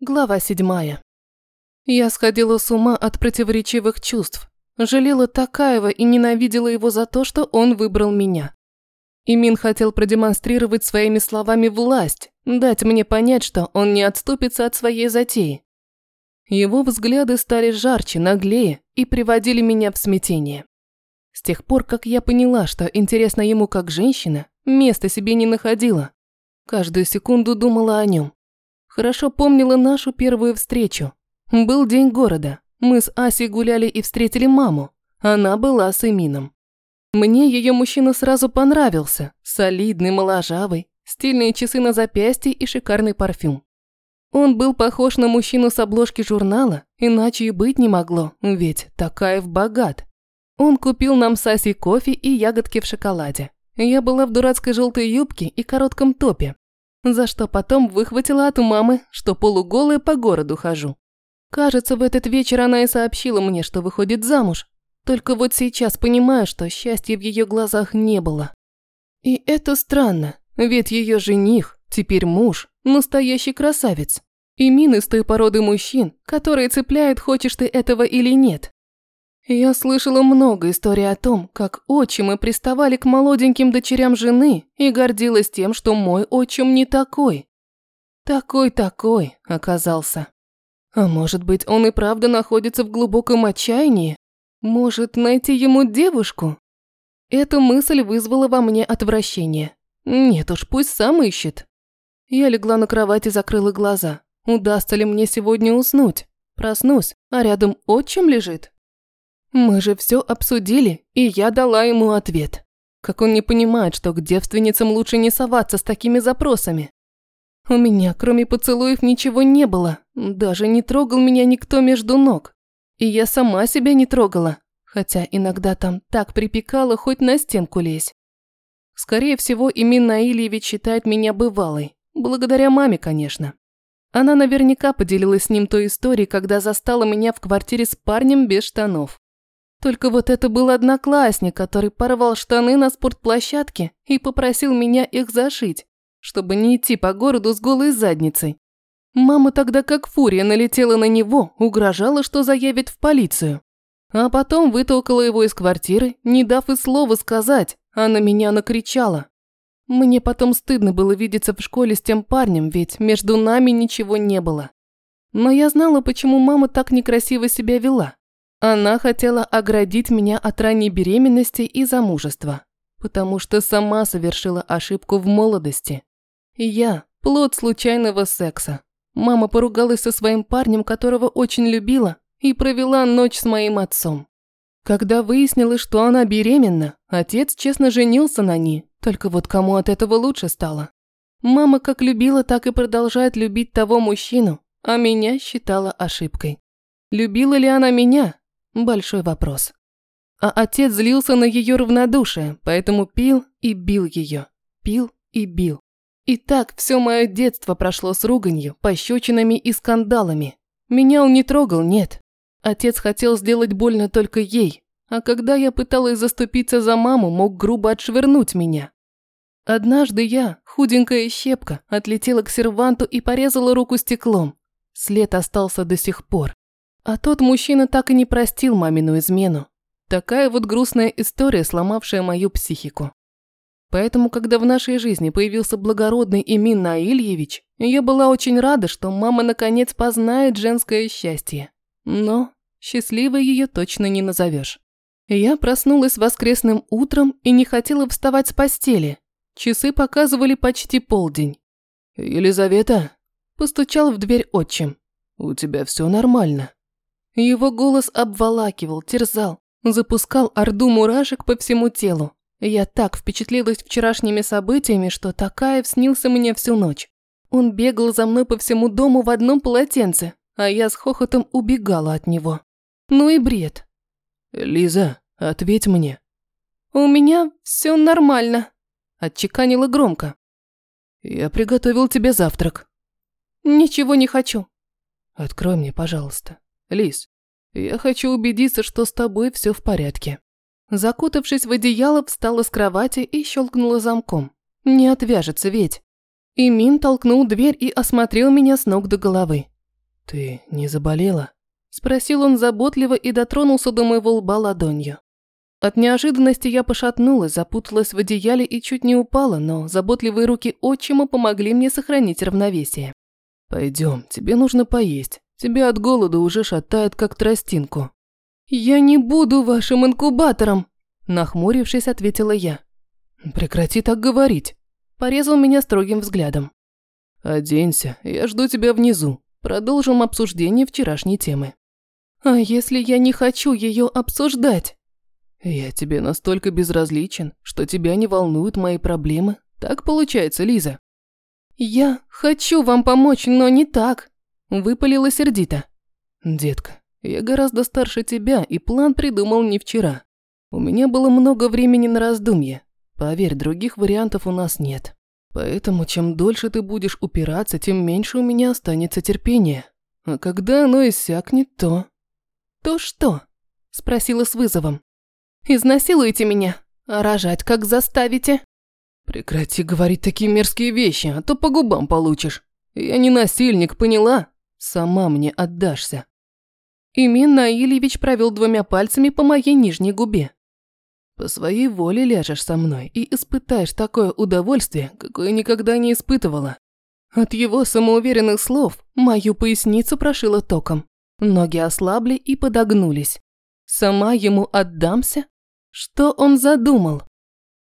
Глава седьмая. Я сходила с ума от противоречивых чувств. Жалела Такаева и ненавидела его за то, что он выбрал меня. Имин хотел продемонстрировать своими словами власть, дать мне понять, что он не отступится от своей затеи. Его взгляды стали жарче, наглее и приводили меня в смятение. С тех пор, как я поняла, что интересно ему как женщина, места себе не находила. Каждую секунду думала о нем. Хорошо помнила нашу первую встречу. Был день города. Мы с Асей гуляли и встретили маму. Она была с Эмином. Мне ее мужчина сразу понравился. Солидный, моложавый, стильные часы на запястье и шикарный парфюм. Он был похож на мужчину с обложки журнала, иначе и быть не могло, ведь Такаев богат. Он купил нам с Асей кофе и ягодки в шоколаде. Я была в дурацкой желтой юбке и коротком топе, за что потом выхватила от мамы, что полуголая по городу хожу. Кажется, в этот вечер она и сообщила мне, что выходит замуж. Только вот сейчас понимаю, что счастья в ее глазах не было. И это странно, ведь ее жених, теперь муж, настоящий красавец. И мин из той породы мужчин, которые цепляют, хочешь ты этого или нет. Я слышала много историй о том, как отчимы приставали к молоденьким дочерям жены и гордилась тем, что мой отчим не такой. Такой-такой оказался. А может быть, он и правда находится в глубоком отчаянии? Может, найти ему девушку? Эта мысль вызвала во мне отвращение. Нет уж, пусть сам ищет. Я легла на кровать и закрыла глаза. Удастся ли мне сегодня уснуть? Проснусь, а рядом отчим лежит. Мы же все обсудили, и я дала ему ответ. Как он не понимает, что к девственницам лучше не соваться с такими запросами. У меня, кроме поцелуев, ничего не было. Даже не трогал меня никто между ног. И я сама себя не трогала. Хотя иногда там так припекало, хоть на стенку лезь. Скорее всего, Имин Наильевич считает меня бывалой. Благодаря маме, конечно. Она наверняка поделилась с ним той историей, когда застала меня в квартире с парнем без штанов. Только вот это был одноклассник, который порвал штаны на спортплощадке и попросил меня их зашить, чтобы не идти по городу с голой задницей. Мама тогда как фурия налетела на него, угрожала, что заявит в полицию. А потом вытолкала его из квартиры, не дав и слова сказать, а на меня накричала. Мне потом стыдно было видеться в школе с тем парнем, ведь между нами ничего не было. Но я знала, почему мама так некрасиво себя вела. Она хотела оградить меня от ранней беременности и замужества, потому что сама совершила ошибку в молодости. Я – плод случайного секса. Мама поругалась со своим парнем, которого очень любила, и провела ночь с моим отцом. Когда выяснилось, что она беременна, отец честно женился на ней, только вот кому от этого лучше стало. Мама как любила, так и продолжает любить того мужчину, а меня считала ошибкой. Любила ли она меня? Большой вопрос. А отец злился на ее равнодушие, поэтому пил и бил ее. Пил и бил. И так все мое детство прошло с руганью, пощечинами и скандалами. Меня он не трогал, нет. Отец хотел сделать больно только ей, а когда я пыталась заступиться за маму, мог грубо отшвырнуть меня. Однажды я, худенькая щепка, отлетела к серванту и порезала руку стеклом. След остался до сих пор. А тот мужчина так и не простил мамину измену. Такая вот грустная история, сломавшая мою психику. Поэтому, когда в нашей жизни появился благородный Имин Наильевич, я была очень рада, что мама наконец познает женское счастье. Но счастливой ее точно не назовешь. Я проснулась воскресным утром и не хотела вставать с постели. Часы показывали почти полдень. «Елизавета?» – постучал в дверь отчим. «У тебя все нормально?» Его голос обволакивал, терзал, запускал орду мурашек по всему телу. Я так впечатлилась вчерашними событиями, что Такаев снился мне всю ночь. Он бегал за мной по всему дому в одном полотенце, а я с хохотом убегала от него. Ну и бред. «Лиза, ответь мне». «У меня все нормально», – отчеканила громко. «Я приготовил тебе завтрак». «Ничего не хочу». «Открой мне, пожалуйста». Лис, я хочу убедиться, что с тобой все в порядке. Закутавшись в одеяло, встала с кровати и щелкнула замком. Не отвяжется ведь. Имин толкнул дверь и осмотрел меня с ног до головы. Ты не заболела? Спросил он заботливо и дотронулся до моего лба ладонью. От неожиданности я пошатнулась, запуталась в одеяле и чуть не упала, но заботливые руки отчима помогли мне сохранить равновесие. Пойдем, тебе нужно поесть. Тебя от голода уже шатает, как тростинку. Я не буду вашим инкубатором, нахмурившись, ответила я. Прекрати так говорить. Порезал меня строгим взглядом. Оденься, я жду тебя внизу. Продолжим обсуждение вчерашней темы. А если я не хочу ее обсуждать? Я тебе настолько безразличен, что тебя не волнуют мои проблемы. Так получается, Лиза. Я хочу вам помочь, но не так. Выпалила сердито. Детка, я гораздо старше тебя, и план придумал не вчера. У меня было много времени на раздумье. Поверь, других вариантов у нас нет. Поэтому чем дольше ты будешь упираться, тем меньше у меня останется терпения. А когда оно иссякнет, то... То что? Спросила с вызовом. Изнасилуете меня, а рожать как заставите? Прекрати говорить такие мерзкие вещи, а то по губам получишь. Я не насильник, поняла? Сама мне отдашься. Имин Наильевич провел двумя пальцами по моей нижней губе. По своей воле ляжешь со мной и испытаешь такое удовольствие, какое никогда не испытывала. От его самоуверенных слов мою поясницу прошило током. Ноги ослабли и подогнулись. Сама ему отдамся? Что он задумал?